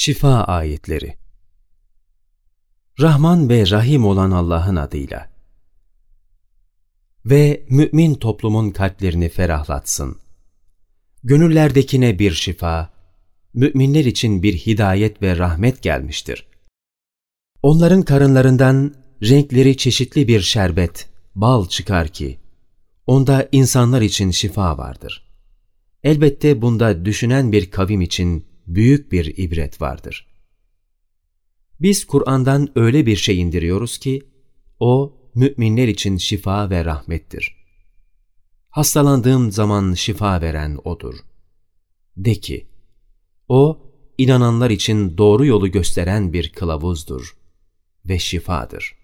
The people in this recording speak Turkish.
Şifa Ayetleri Rahman ve Rahim olan Allah'ın adıyla ve mümin toplumun kalplerini ferahlatsın. Gönüllerdekine bir şifa, müminler için bir hidayet ve rahmet gelmiştir. Onların karınlarından renkleri çeşitli bir şerbet, bal çıkar ki, onda insanlar için şifa vardır. Elbette bunda düşünen bir kavim için büyük bir ibret vardır. Biz Kur'an'dan öyle bir şey indiriyoruz ki, o müminler için şifa ve rahmettir. Hastalandığım zaman şifa veren O'dur. De ki, O, inananlar için doğru yolu gösteren bir kılavuzdur ve şifadır.